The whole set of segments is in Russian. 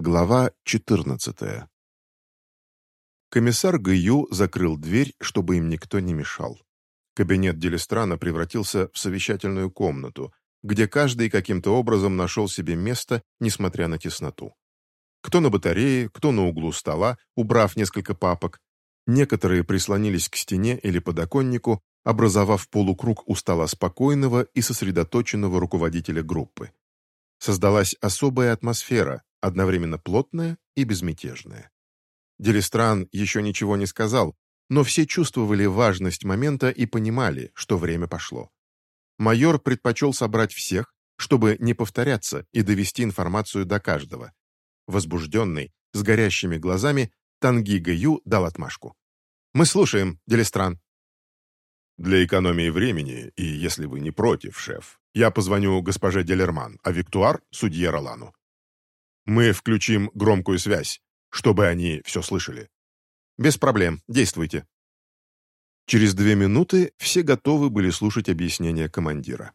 Глава 14 Комиссар Гаю закрыл дверь, чтобы им никто не мешал. Кабинет Делистрана превратился в совещательную комнату, где каждый каким-то образом нашел себе место, несмотря на тесноту. Кто на батарее, кто на углу стола, убрав несколько папок. Некоторые прислонились к стене или подоконнику, образовав полукруг у стола спокойного и сосредоточенного руководителя группы. Создалась особая атмосфера, одновременно плотная и безмятежная. Делистран еще ничего не сказал, но все чувствовали важность момента и понимали, что время пошло. Майор предпочел собрать всех, чтобы не повторяться и довести информацию до каждого. Возбужденный, с горящими глазами, Танги Гаю дал отмашку. «Мы слушаем, Делистран». «Для экономии времени, и если вы не против, шеф, я позвоню госпоже Делерман, а Виктуар — судье Ролану. Мы включим громкую связь, чтобы они все слышали. Без проблем, действуйте. Через две минуты все готовы были слушать объяснение командира.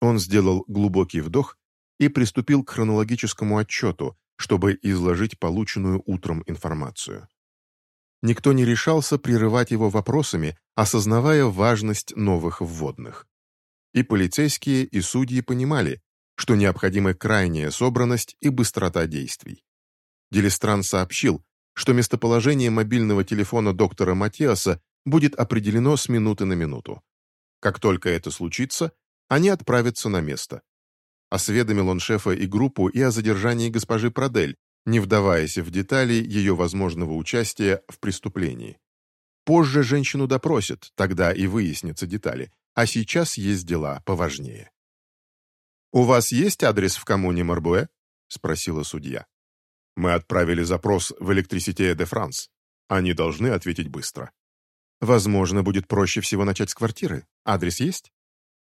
Он сделал глубокий вдох и приступил к хронологическому отчету, чтобы изложить полученную утром информацию. Никто не решался прерывать его вопросами, осознавая важность новых вводных. И полицейские, и судьи понимали, что необходима крайняя собранность и быстрота действий. Делистран сообщил, что местоположение мобильного телефона доктора Матиаса будет определено с минуты на минуту. Как только это случится, они отправятся на место. Осведомил он шефа и группу и о задержании госпожи Продель, не вдаваясь в детали ее возможного участия в преступлении. Позже женщину допросят, тогда и выяснятся детали, а сейчас есть дела поважнее. «У вас есть адрес в коммуне Марбуэ?» — спросила судья. «Мы отправили запрос в Электрисите де Франс. Они должны ответить быстро». «Возможно, будет проще всего начать с квартиры. Адрес есть?»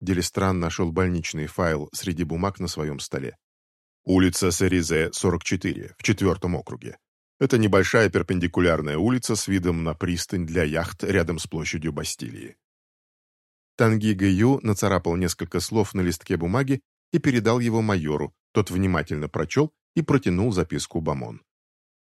Делистран нашел больничный файл среди бумаг на своем столе. «Улица Серизе, 44, в четвертом округе. Это небольшая перпендикулярная улица с видом на пристань для яхт рядом с площадью Бастилии». Танги Гаю нацарапал несколько слов на листке бумаги и передал его майору, тот внимательно прочел и протянул записку Бамон.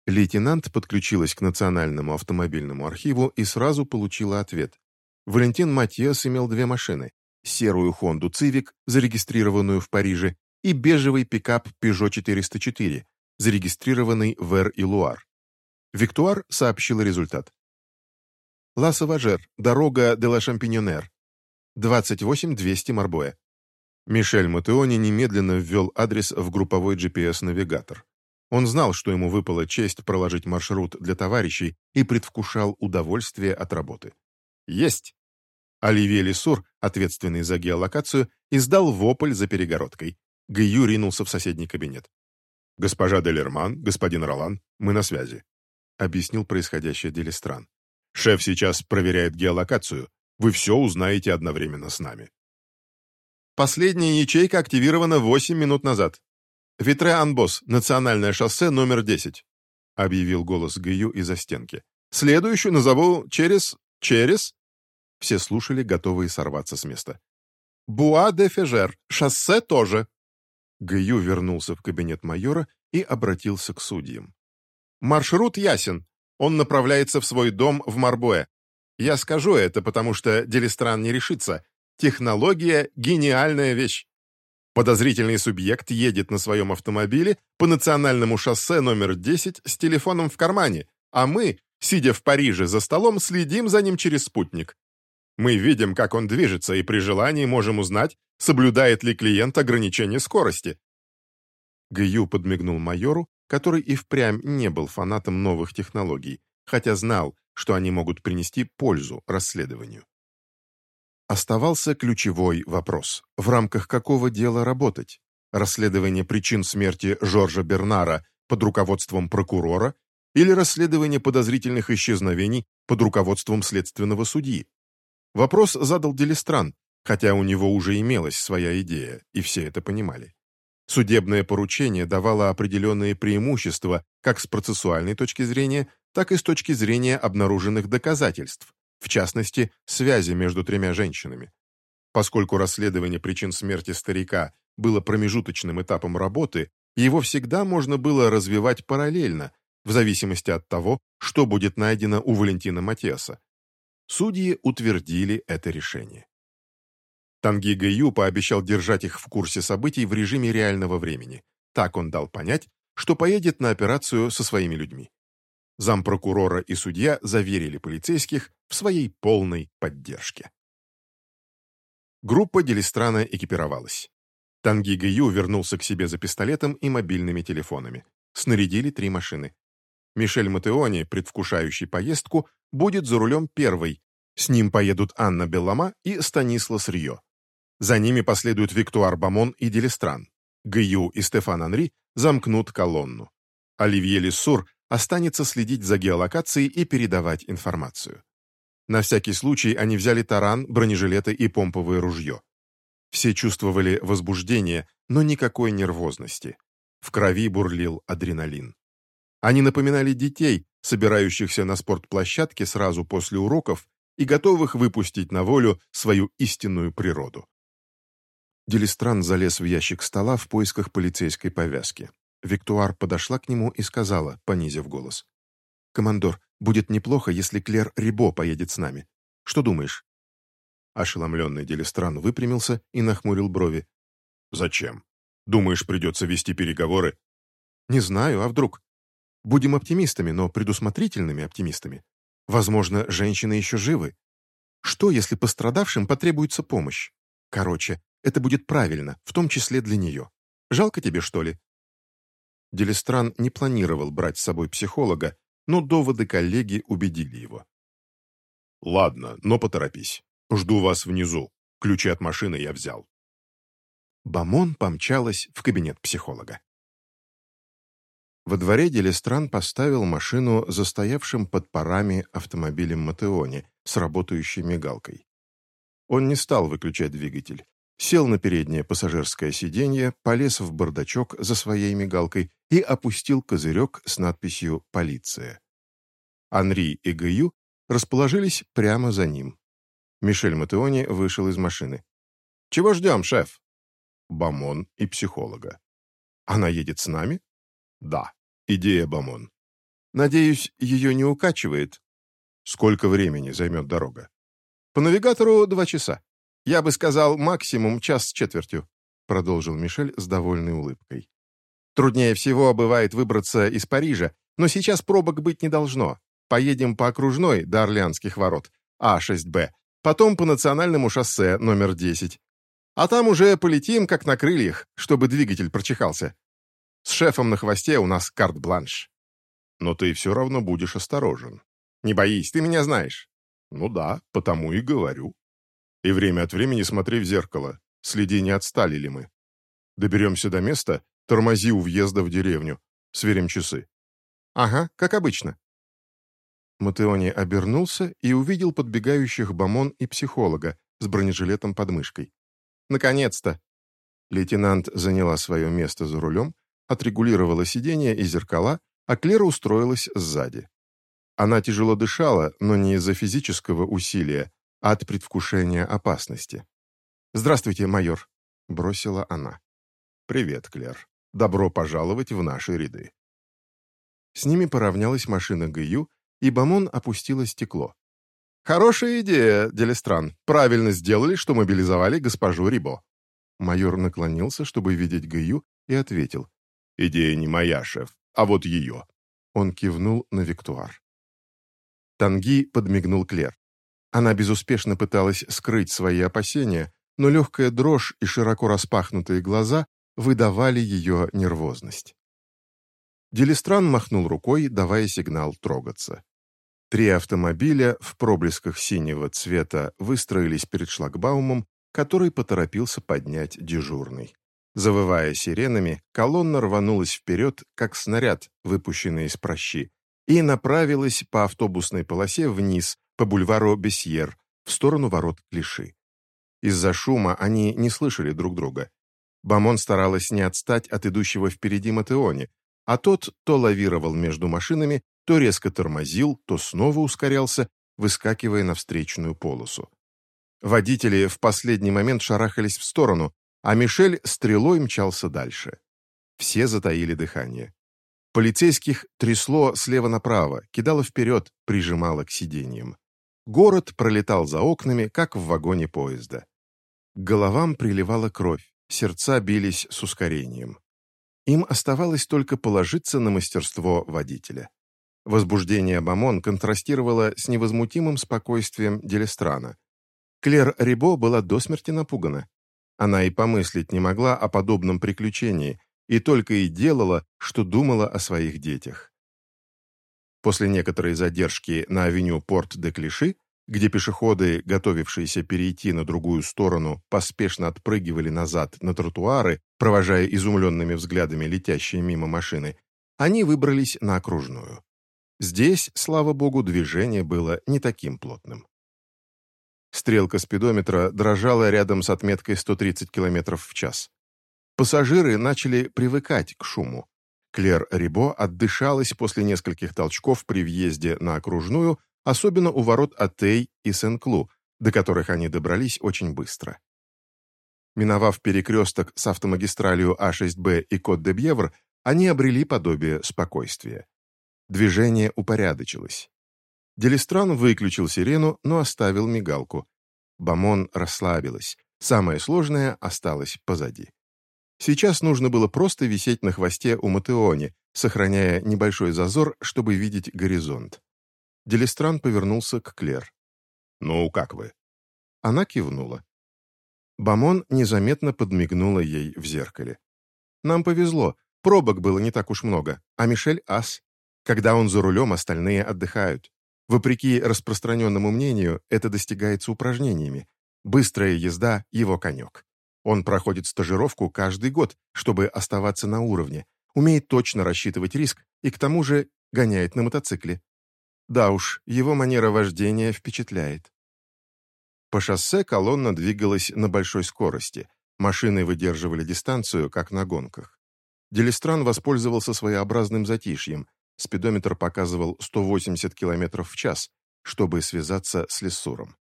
Лейтенант подключилась к Национальному автомобильному архиву и сразу получила ответ. Валентин Матьес имел две машины – серую Хонду Цивик, зарегистрированную в Париже, и бежевый пикап Peugeot 404, зарегистрированный в Эр-и-Луар. Виктуар сообщила результат. «Ла Саважер, дорога де ла Шампиньонер, 28200 Марбоя. Мишель Матеони немедленно ввел адрес в групповой GPS-навигатор. Он знал, что ему выпала честь проложить маршрут для товарищей и предвкушал удовольствие от работы. «Есть!» Оливье Лесур, ответственный за геолокацию, издал вопль за перегородкой. Гаю ринулся в соседний кабинет. «Госпожа Делерман, господин Ролан, мы на связи», — объяснил происходящее Делистран. «Шеф сейчас проверяет геолокацию. Вы все узнаете одновременно с нами». Последняя ячейка активирована 8 минут назад. Витре-Анбос, национальное шоссе номер 10», — объявил голос Гаю из-за стенки. «Следующую назову через... через...» Все слушали, готовые сорваться с места. «Буа-де-Фежер, шоссе тоже». Гаю вернулся в кабинет майора и обратился к судьям. «Маршрут ясен. Он направляется в свой дом в Марбуэ. Я скажу это, потому что Делистран не решится, Технология – гениальная вещь. Подозрительный субъект едет на своем автомобиле по национальному шоссе номер 10 с телефоном в кармане, а мы, сидя в Париже за столом, следим за ним через спутник. Мы видим, как он движется, и при желании можем узнать, соблюдает ли клиент ограничение скорости. Гью подмигнул майору, который и впрямь не был фанатом новых технологий, хотя знал, что они могут принести пользу расследованию. Оставался ключевой вопрос, в рамках какого дела работать? Расследование причин смерти Жоржа Бернара под руководством прокурора или расследование подозрительных исчезновений под руководством следственного судьи? Вопрос задал Делистран, хотя у него уже имелась своя идея, и все это понимали. Судебное поручение давало определенные преимущества как с процессуальной точки зрения, так и с точки зрения обнаруженных доказательств, в частности, связи между тремя женщинами. Поскольку расследование причин смерти старика было промежуточным этапом работы, Его всегда можно было развивать параллельно, в зависимости от того, что будет найдено у Валентина Матеса. Судьи утвердили это решение. Танги Гэю пообещал держать их в курсе событий в режиме реального времени. Так он дал понять, что поедет на операцию со своими людьми. Зампрокурора и судья заверили полицейских в своей полной поддержке. Группа Делистрана экипировалась. Танги Гэю вернулся к себе за пистолетом и мобильными телефонами. Снарядили три машины. Мишель Матеони, предвкушающий поездку, будет за рулем первой. С ним поедут Анна Беллама и Станислас Рио. За ними последуют Виктуар Бамон и Делистран. Гаю и Стефан Анри замкнут колонну. Оливье Лиссур останется следить за геолокацией и передавать информацию. На всякий случай они взяли таран, бронежилеты и помповое ружье. Все чувствовали возбуждение, но никакой нервозности. В крови бурлил адреналин. Они напоминали детей, собирающихся на спортплощадке сразу после уроков и готовых выпустить на волю свою истинную природу. Делистран залез в ящик стола в поисках полицейской повязки. Виктуар подошла к нему и сказала, понизив голос. «Командор, будет неплохо, если Клер Рибо поедет с нами. Что думаешь?» Ошеломленный Делистран выпрямился и нахмурил брови. «Зачем? Думаешь, придется вести переговоры?» «Не знаю, а вдруг? Будем оптимистами, но предусмотрительными оптимистами. Возможно, женщины еще живы. Что, если пострадавшим потребуется помощь? Короче, это будет правильно, в том числе для нее. Жалко тебе, что ли?» Делистран не планировал брать с собой психолога, но доводы коллеги убедили его. «Ладно, но поторопись. Жду вас внизу. Ключи от машины я взял». Бамон помчалась в кабинет психолога. Во дворе Делистран поставил машину застоявшим под парами автомобилем Матеоне с работающей мигалкой. Он не стал выключать двигатель, сел на переднее пассажирское сиденье, полез в бардачок за своей мигалкой и опустил козырек с надписью «Полиция». Анри и Гаю расположились прямо за ним. Мишель Матеони вышел из машины. «Чего ждем, шеф?» «Бамон и психолога». «Она едет с нами?» «Да. Идея Бамон». «Надеюсь, ее не укачивает?» «Сколько времени займет дорога?» «По навигатору два часа». «Я бы сказал, максимум час с четвертью», — продолжил Мишель с довольной улыбкой. «Труднее всего бывает выбраться из Парижа, но сейчас пробок быть не должно. Поедем по окружной до Орлеанских ворот, А6Б, потом по национальному шоссе номер 10. А там уже полетим, как на крыльях, чтобы двигатель прочихался. С шефом на хвосте у нас карт-бланш». «Но ты все равно будешь осторожен». «Не боись, ты меня знаешь». «Ну да, потому и говорю». И время от времени смотри в зеркало, следи, не отстали ли мы. Доберемся до места, тормози у въезда в деревню. Сверим часы. Ага, как обычно. Матеони обернулся и увидел подбегающих Бамон и психолога с бронежилетом под мышкой. Наконец-то! Лейтенант заняла свое место за рулем, отрегулировала сиденье и зеркала, а Клера устроилась сзади. Она тяжело дышала, но не из-за физического усилия, от предвкушения опасности. «Здравствуйте, майор», — бросила она. «Привет, Клер. Добро пожаловать в наши ряды». С ними поравнялась машина ГЮ, и Бамон опустила стекло. «Хорошая идея, Делестран. Правильно сделали, что мобилизовали госпожу Рибо». Майор наклонился, чтобы видеть ГЮ, и ответил. «Идея не моя, шеф, а вот ее». Он кивнул на Виктуар. Танги подмигнул Клер. Она безуспешно пыталась скрыть свои опасения, но легкая дрожь и широко распахнутые глаза выдавали ее нервозность. Делистран махнул рукой, давая сигнал трогаться. Три автомобиля в проблесках синего цвета выстроились перед шлагбаумом, который поторопился поднять дежурный. Завывая сиренами, колонна рванулась вперед, как снаряд, выпущенный из прощи, и направилась по автобусной полосе вниз, по бульвару Бесьер, в сторону ворот Клиши. Из-за шума они не слышали друг друга. Бамон старалась не отстать от идущего впереди Матеони, а тот то лавировал между машинами, то резко тормозил, то снова ускорялся, выскакивая на встречную полосу. Водители в последний момент шарахались в сторону, а Мишель стрелой мчался дальше. Все затаили дыхание. Полицейских трясло слева направо, кидало вперед, прижимало к сиденьям. Город пролетал за окнами, как в вагоне поезда. К головам приливала кровь, сердца бились с ускорением. Им оставалось только положиться на мастерство водителя. Возбуждение Бамон контрастировало с невозмутимым спокойствием Делестрана. Клер Рибо была до смерти напугана. Она и помыслить не могла о подобном приключении, и только и делала, что думала о своих детях. После некоторой задержки на авеню Порт-де-Клиши, где пешеходы, готовившиеся перейти на другую сторону, поспешно отпрыгивали назад на тротуары, провожая изумленными взглядами летящие мимо машины, они выбрались на окружную. Здесь, слава богу, движение было не таким плотным. Стрелка спидометра дрожала рядом с отметкой 130 км в час. Пассажиры начали привыкать к шуму. Клер Рибо отдышалась после нескольких толчков при въезде на окружную, особенно у ворот Атей и Сен-Клу, до которых они добрались очень быстро. Миновав перекресток с автомагистралью А6Б и Кот-де-Бьевр, они обрели подобие спокойствия. Движение упорядочилось. Делистран выключил сирену, но оставил мигалку. Бамон расслабилась. Самое сложное осталось позади. Сейчас нужно было просто висеть на хвосте у Матеони, сохраняя небольшой зазор, чтобы видеть горизонт. Делистран повернулся к Клер. «Ну, как вы?» Она кивнула. Бамон незаметно подмигнула ей в зеркале. «Нам повезло, пробок было не так уж много, а Мишель ас. Когда он за рулем, остальные отдыхают. Вопреки распространенному мнению, это достигается упражнениями. Быстрая езда — его конек. Он проходит стажировку каждый год, чтобы оставаться на уровне, умеет точно рассчитывать риск и к тому же гоняет на мотоцикле. Да уж, его манера вождения впечатляет. По шоссе колонна двигалась на большой скорости. Машины выдерживали дистанцию, как на гонках. Делистран воспользовался своеобразным затишьем. Спидометр показывал 180 км в час, чтобы связаться с Лессуром.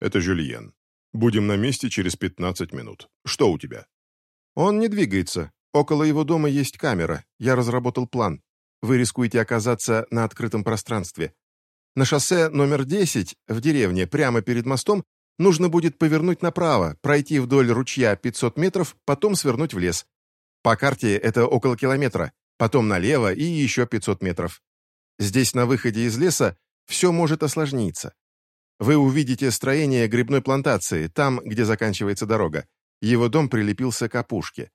«Это Жюльен. Будем на месте через 15 минут. Что у тебя?» «Он не двигается. Около его дома есть камера. Я разработал план. Вы рискуете оказаться на открытом пространстве. На шоссе номер 10 в деревне, прямо перед мостом, нужно будет повернуть направо, пройти вдоль ручья 500 метров, потом свернуть в лес. По карте это около километра, потом налево и еще 500 метров. Здесь на выходе из леса все может осложниться. Вы увидите строение грибной плантации, там, где заканчивается дорога. Его дом прилепился к опушке.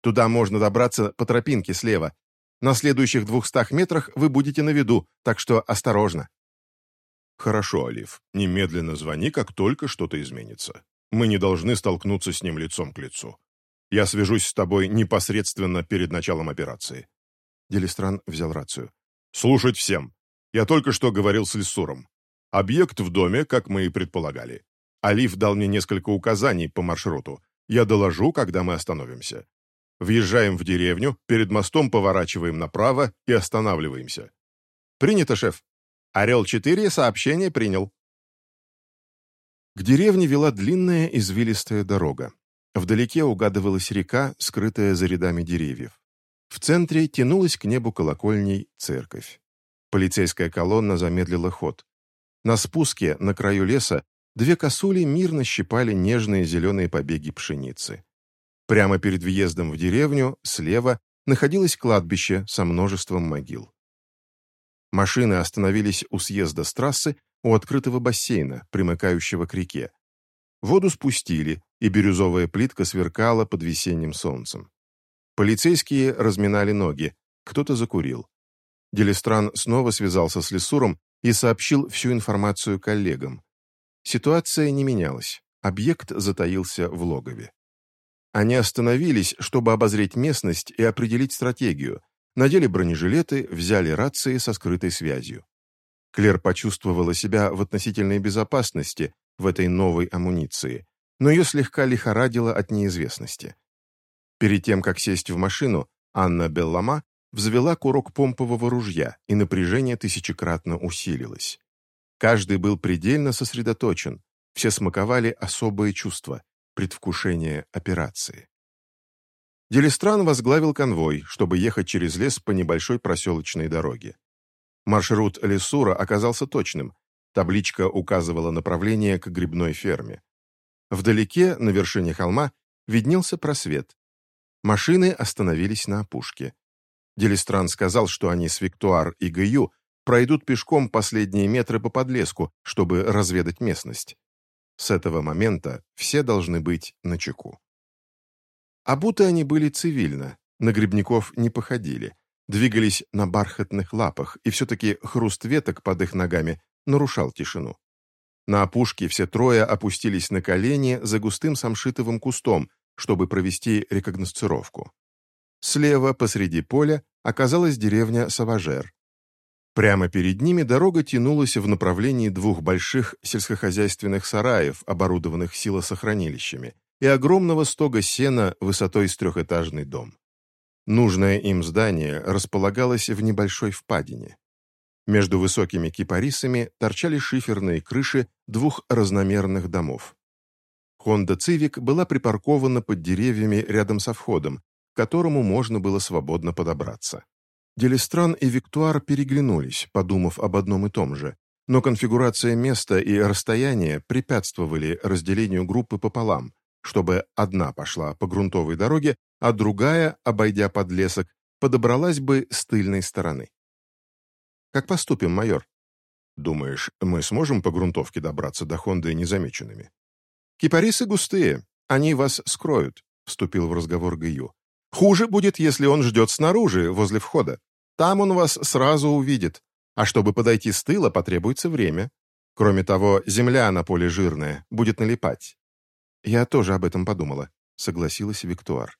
Туда можно добраться по тропинке слева. На следующих двухстах метрах вы будете на виду, так что осторожно. Хорошо, Олив. Немедленно звони, как только что-то изменится. Мы не должны столкнуться с ним лицом к лицу. Я свяжусь с тобой непосредственно перед началом операции. Делистран взял рацию. Слушать всем. Я только что говорил с Лиссуром. Объект в доме, как мы и предполагали. Алиф дал мне несколько указаний по маршруту. Я доложу, когда мы остановимся. Въезжаем в деревню, перед мостом поворачиваем направо и останавливаемся. Принято, шеф. Орел-4 сообщение принял. К деревне вела длинная извилистая дорога. Вдалеке угадывалась река, скрытая за рядами деревьев. В центре тянулась к небу колокольней церковь. Полицейская колонна замедлила ход. На спуске, на краю леса, две косули мирно щипали нежные зеленые побеги пшеницы. Прямо перед въездом в деревню, слева, находилось кладбище со множеством могил. Машины остановились у съезда с трассы у открытого бассейна, примыкающего к реке. Воду спустили, и бирюзовая плитка сверкала под весенним солнцем. Полицейские разминали ноги, кто-то закурил. Делистран снова связался с Лесуром и сообщил всю информацию коллегам. Ситуация не менялась. Объект затаился в логове. Они остановились, чтобы обозреть местность и определить стратегию. Надели бронежилеты, взяли рации со скрытой связью. Клер почувствовала себя в относительной безопасности в этой новой амуниции, но ее слегка лихорадило от неизвестности. Перед тем, как сесть в машину, Анна Беллама взвела курок помпового ружья, и напряжение тысячекратно усилилось. Каждый был предельно сосредоточен, все смаковали особые чувства, предвкушение операции. Делистран возглавил конвой, чтобы ехать через лес по небольшой проселочной дороге. Маршрут Лесура оказался точным. Табличка указывала направление к грибной ферме. Вдалеке, на вершине холма, виднелся просвет. Машины остановились на опушке. Делистран сказал, что они с Виктуар и Гаю пройдут пешком последние метры по подлеску, чтобы разведать местность. С этого момента все должны быть на чеку. Обуты они были цивильно, на грибников не походили, двигались на бархатных лапах, и все-таки хруст веток под их ногами нарушал тишину. На опушке все трое опустились на колени за густым самшитовым кустом, чтобы провести рекогносцировку. Слева, посреди поля, оказалась деревня Саважер. Прямо перед ними дорога тянулась в направлении двух больших сельскохозяйственных сараев, оборудованных силосохранилищами, и огромного стога сена высотой с трехэтажный дом. Нужное им здание располагалось в небольшой впадине. Между высокими кипарисами торчали шиферные крыши двух разномерных домов. Honda Civic была припаркована под деревьями рядом со входом, к которому можно было свободно подобраться. Делистран и Виктуар переглянулись, подумав об одном и том же, но конфигурация места и расстояния препятствовали разделению группы пополам, чтобы одна пошла по грунтовой дороге, а другая, обойдя подлесок, подобралась бы с тыльной стороны. «Как поступим, майор?» «Думаешь, мы сможем по грунтовке добраться до Хонды незамеченными?» «Кипарисы густые, они вас скроют», — вступил в разговор Гаю. «Хуже будет, если он ждет снаружи, возле входа. Там он вас сразу увидит, а чтобы подойти с тыла, потребуется время. Кроме того, земля на поле жирная, будет налипать. «Я тоже об этом подумала», — согласилась Виктуар.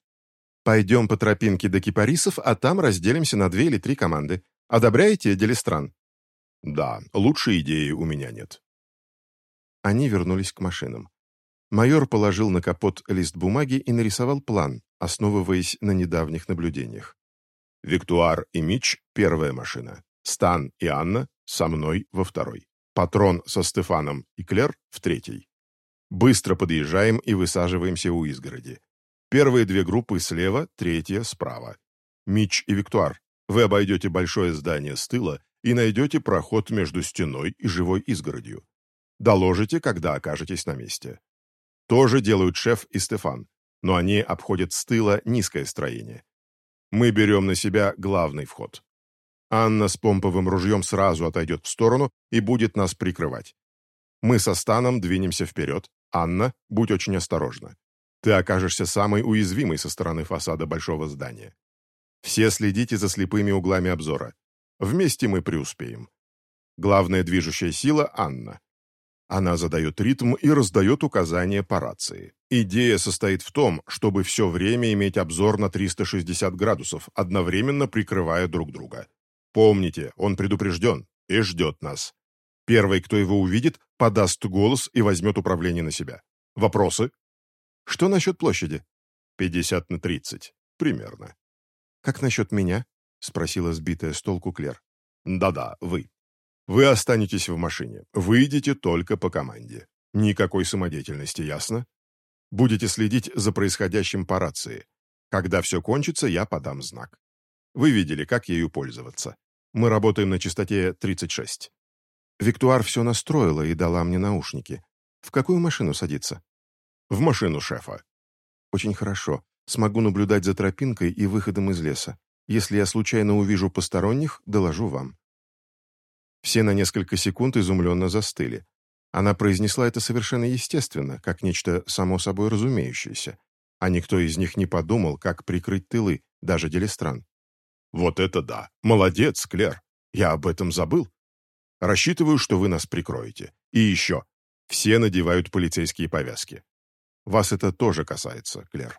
«Пойдем по тропинке до кипарисов, а там разделимся на две или три команды. Одобряете, Делистран?» «Да, лучшей идеи у меня нет». Они вернулись к машинам. Майор положил на капот лист бумаги и нарисовал план, основываясь на недавних наблюдениях. «Виктуар и Мич — первая машина. Стан и Анна со мной во второй. Патрон со Стефаном и Клер в третьей. Быстро подъезжаем и высаживаемся у изгороди. Первые две группы слева, третья справа. Мич и Виктуар, вы обойдете большое здание с тыла и найдете проход между стеной и живой изгородью. Доложите, когда окажетесь на месте. То же делают шеф и Стефан, но они обходят с тыла низкое строение. Мы берем на себя главный вход. Анна с помповым ружьем сразу отойдет в сторону и будет нас прикрывать. Мы со Станом двинемся вперед, Анна, будь очень осторожна. Ты окажешься самой уязвимой со стороны фасада большого здания. Все следите за слепыми углами обзора. Вместе мы преуспеем. Главная движущая сила — Анна. Она задает ритм и раздает указания по рации. Идея состоит в том, чтобы все время иметь обзор на 360 градусов, одновременно прикрывая друг друга. Помните, он предупрежден и ждет нас. Первый, кто его увидит, подаст голос и возьмет управление на себя. Вопросы? Что насчет площади? 50 на 30. Примерно. Как насчет меня? Спросила сбитая с толку Клер. Да-да, вы. Вы останетесь в машине. Выйдете только по команде. Никакой самодеятельности, ясно? Будете следить за происходящим по рации. Когда все кончится, я подам знак. Вы видели, как ею пользоваться. Мы работаем на частоте 36. Виктуар все настроила и дала мне наушники. В какую машину садиться? В машину шефа. Очень хорошо. Смогу наблюдать за тропинкой и выходом из леса. Если я случайно увижу посторонних, доложу вам. Все на несколько секунд изумленно застыли. Она произнесла это совершенно естественно, как нечто само собой разумеющееся. А никто из них не подумал, как прикрыть тылы, даже Делистран. «Вот это да! Молодец, Клер! Я об этом забыл!» Рассчитываю, что вы нас прикроете. И еще. Все надевают полицейские повязки. Вас это тоже касается, Клер.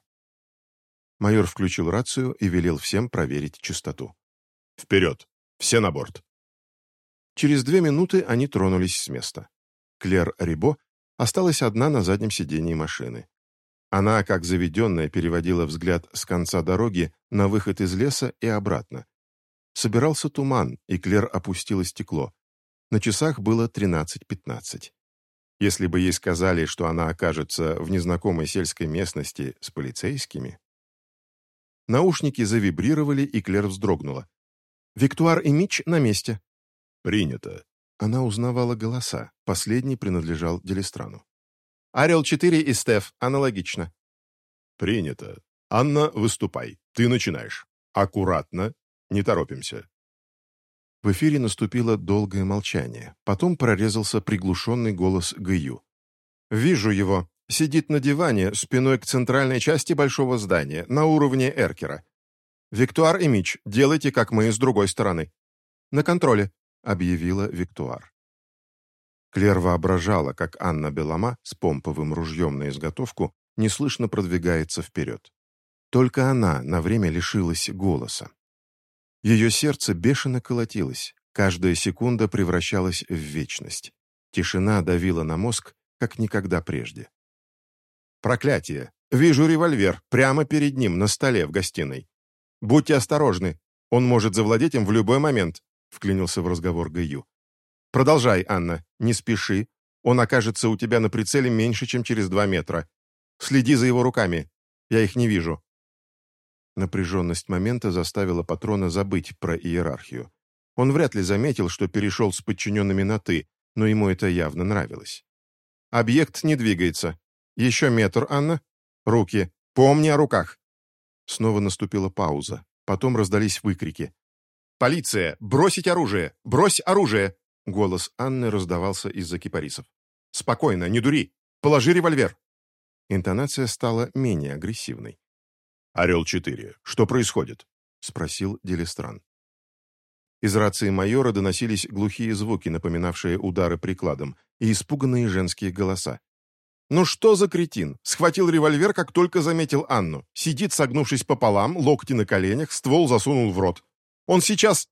Майор включил рацию и велел всем проверить частоту. «Вперед! Все на борт!» Через две минуты они тронулись с места. Клер Рибо осталась одна на заднем сидении машины. Она, как заведенная, переводила взгляд с конца дороги на выход из леса и обратно. Собирался туман, и Клер опустила стекло. На часах было 13.15. Если бы ей сказали, что она окажется в незнакомой сельской местности с полицейскими... Наушники завибрировали, и Клер вздрогнула. «Виктуар и Мич на месте». «Принято». Она узнавала голоса. Последний принадлежал Делистрану. «Орел-4 и Стеф. Аналогично». «Принято. Анна, выступай. Ты начинаешь. Аккуратно. Не торопимся». В эфире наступило долгое молчание. Потом прорезался приглушенный голос Гаю. «Вижу его. Сидит на диване, спиной к центральной части большого здания, на уровне Эркера. Виктуар и Мич, делайте, как мы, с другой стороны. На контроле», — объявила Виктуар. Клер воображала, как Анна Белама с помповым ружьем на изготовку неслышно продвигается вперед. Только она на время лишилась голоса. Ее сердце бешено колотилось, каждая секунда превращалась в вечность. Тишина давила на мозг, как никогда прежде. «Проклятие! Вижу револьвер, прямо перед ним, на столе в гостиной. Будьте осторожны, он может завладеть им в любой момент», — вклинился в разговор Гаю. «Продолжай, Анна, не спеши. Он окажется у тебя на прицеле меньше, чем через два метра. Следи за его руками. Я их не вижу». Напряженность момента заставила патрона забыть про иерархию. Он вряд ли заметил, что перешел с подчиненными на «ты», но ему это явно нравилось. «Объект не двигается. «Еще метр, Анна. Руки. Помни о руках». Снова наступила пауза. Потом раздались выкрики. «Полиция! Бросить оружие! Брось оружие!» Голос Анны раздавался из-за кипарисов. «Спокойно, не дури! Положи револьвер!» Интонация стала менее агрессивной. «Орел-4, что происходит?» — спросил Делистран. Из рации майора доносились глухие звуки, напоминавшие удары прикладом, и испуганные женские голоса. Ну что за кретин? Схватил револьвер, как только заметил Анну. Сидит, согнувшись пополам, локти на коленях, ствол засунул в рот. Он сейчас...